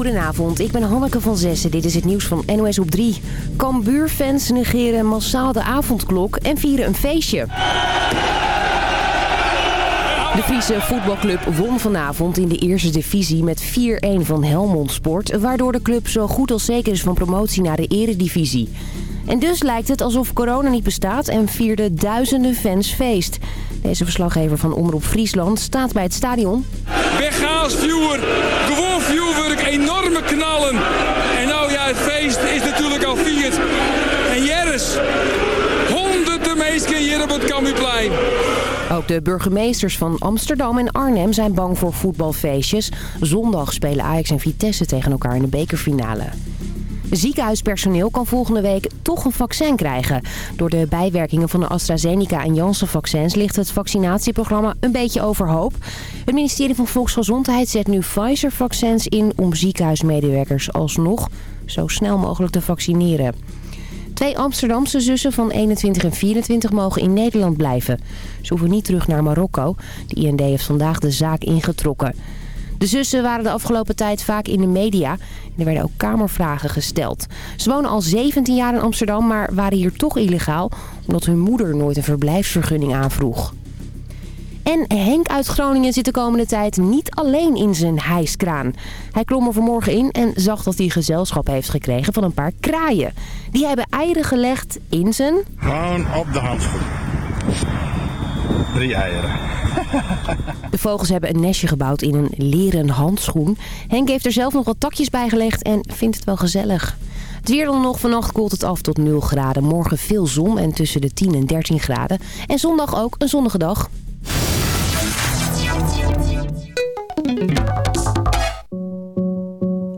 Goedenavond, ik ben Hanneke van Zessen. Dit is het nieuws van NOS op 3. Cambuurfans negeren massaal de avondklok en vieren een feestje. De Friese voetbalclub won vanavond in de eerste divisie met 4-1 van Helmond Sport... waardoor de club zo goed als zeker is van promotie naar de eredivisie. En dus lijkt het alsof corona niet bestaat en vierden duizenden fans feest. Deze verslaggever van Omroep Friesland staat bij het stadion. Weggaas, viewer. Gewoon viewer, enorme knallen. En nou ja, het feest is natuurlijk al vierd. En Jerris, honderden mensen hier op het Cambuurplein. Ook de burgemeesters van Amsterdam en Arnhem zijn bang voor voetbalfeestjes. Zondag spelen Ajax en Vitesse tegen elkaar in de bekerfinale. Ziekenhuispersoneel kan volgende week toch een vaccin krijgen. Door de bijwerkingen van de AstraZeneca en Janssen-vaccins ligt het vaccinatieprogramma een beetje overhoop. Het ministerie van Volksgezondheid zet nu Pfizer-vaccins in om ziekenhuismedewerkers alsnog zo snel mogelijk te vaccineren. Twee Amsterdamse zussen van 21 en 24 mogen in Nederland blijven. Ze hoeven niet terug naar Marokko. De IND heeft vandaag de zaak ingetrokken. De zussen waren de afgelopen tijd vaak in de media. Er werden ook kamervragen gesteld. Ze wonen al 17 jaar in Amsterdam, maar waren hier toch illegaal... omdat hun moeder nooit een verblijfsvergunning aanvroeg. En Henk uit Groningen zit de komende tijd niet alleen in zijn hijskraan. Hij klom er vanmorgen in en zag dat hij gezelschap heeft gekregen van een paar kraaien. Die hebben eieren gelegd in zijn... Op de handschoen. Drie eieren. De vogels hebben een nestje gebouwd in een leren handschoen. Henk heeft er zelf nog wat takjes bij gelegd en vindt het wel gezellig. Het weer dan nog. Vannacht koelt het af tot 0 graden. Morgen veel zon en tussen de 10 en 13 graden. En zondag ook een zonnige dag.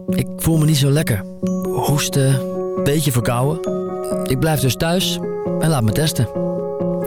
Ik voel me niet zo lekker. Hoesten, beetje verkouden. Ik blijf dus thuis en laat me testen.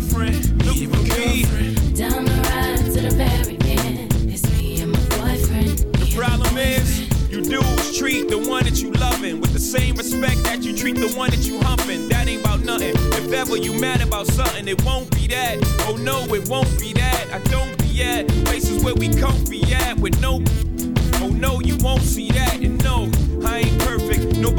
And my girlfriend. Me and my girlfriend. Down the ride to the very end. It's me and my boyfriend. The problem is, you dudes treat the one that you loving with the same respect that you treat the one that you humping. That ain't about nothing. If ever you mad about something, it won't be that. Oh no, it won't be that. I don't be at places where we comfy at with no. Oh no, you won't see that.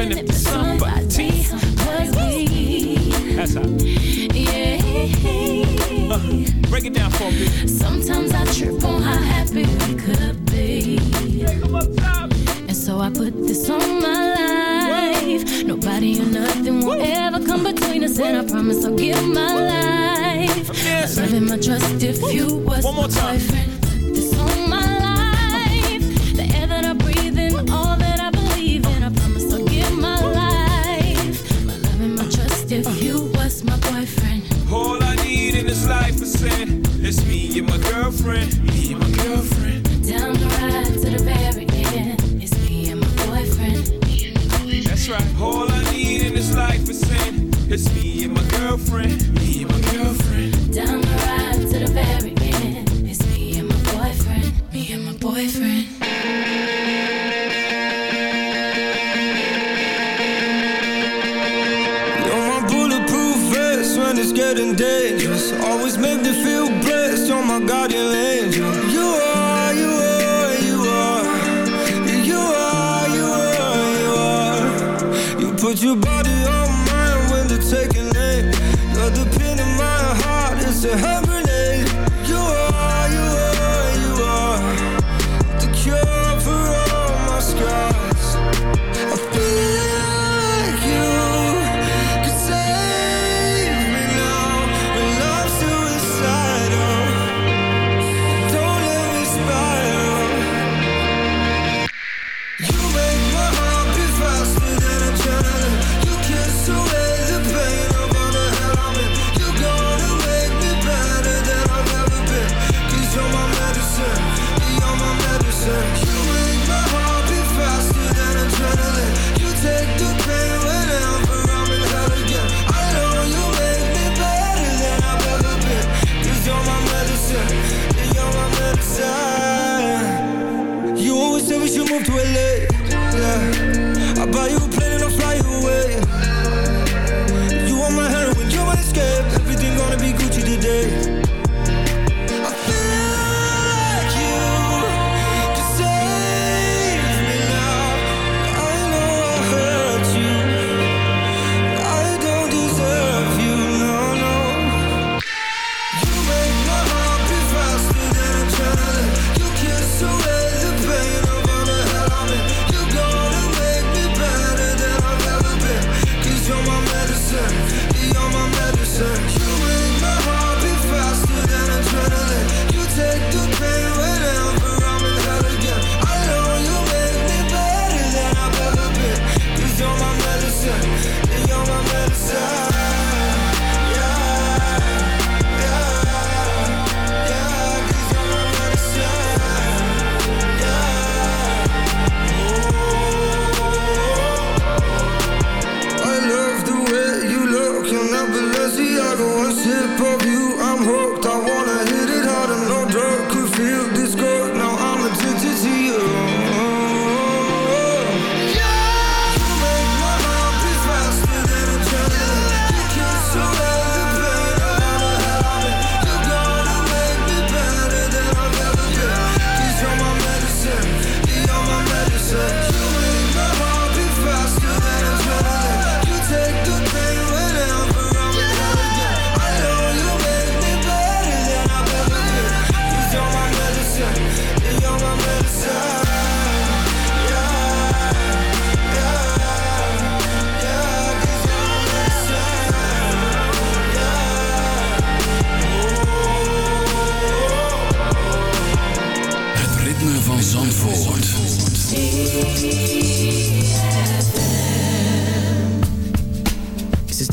even, if somebody. That's how. Yeah. Break it down for me. Sometimes I trip on how happy we could be. And so I put this on my life. Nobody or nothing will ever come between us. And I promise I'll give my life. My love and my trust if you was One more my time. boyfriend. And my trust if you was my boyfriend. All I need in this life is sin. It's me and my girlfriend. Me and my girlfriend. Down the ride to the very end. It's me and my boyfriend. That's right. All I need in this life is sin. It's me and my girlfriend.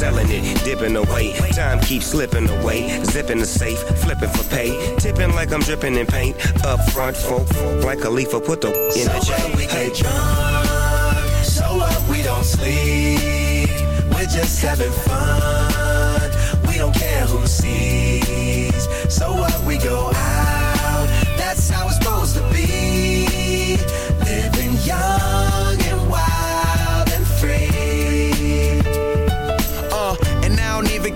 selling it, dipping away. Time keeps slipping away. Zipping the safe, flipping for pay. Tipping like I'm dripping in paint. Up front, folk, like a leaf, put the in So the J. what we get drunk, so what we don't sleep. We're just having fun. We don't care who sees. So what we go out. That's how it's supposed to be.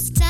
was time.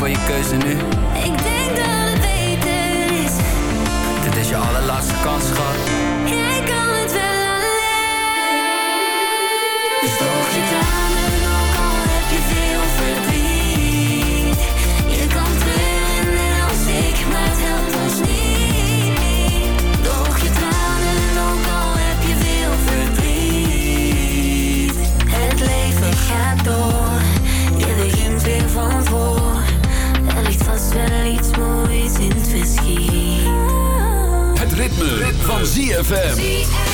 voor je keuze nu. Ik denk dat het beter is. Dit is je allerlaatste kans, schat ritme, van ZFM.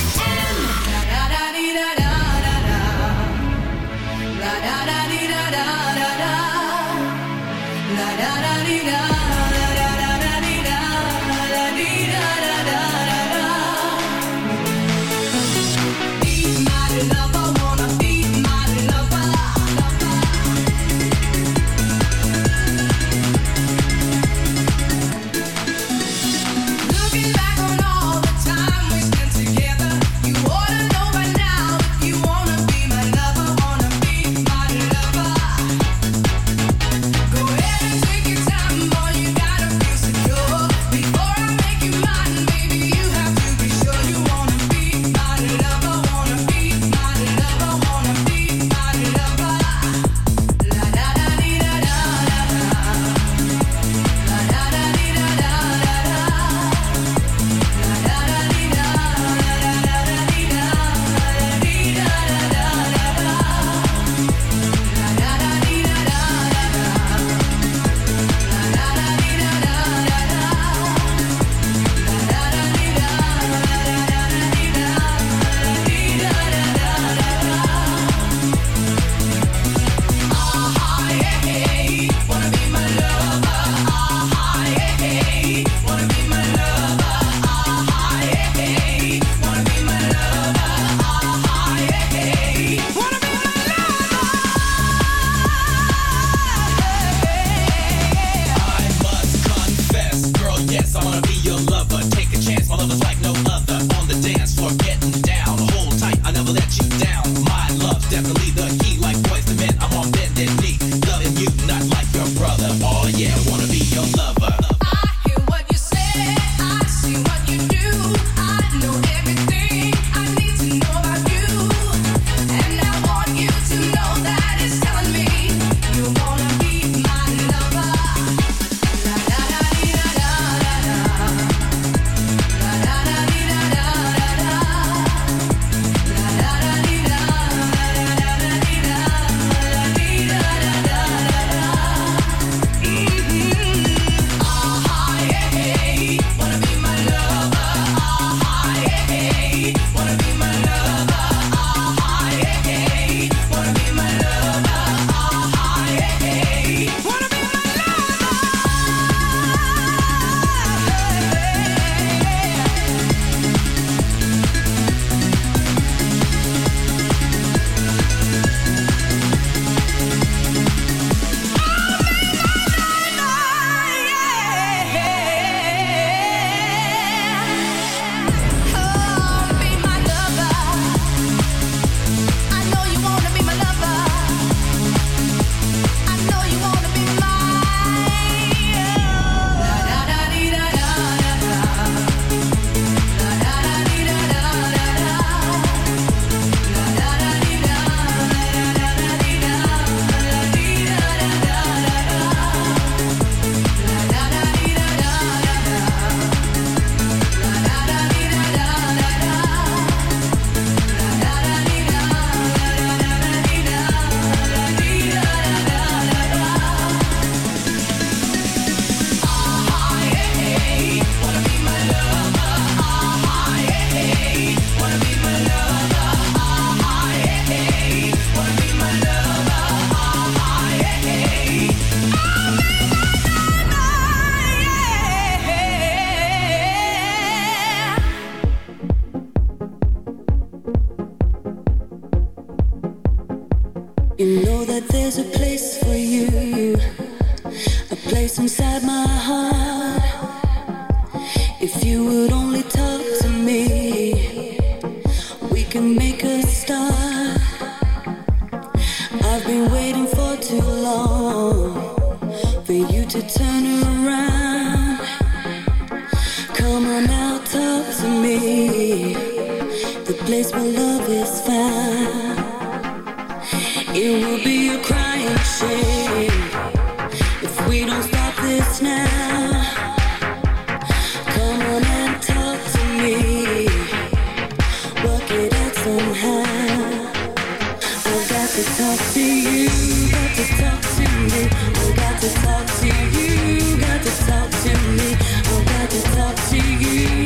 You.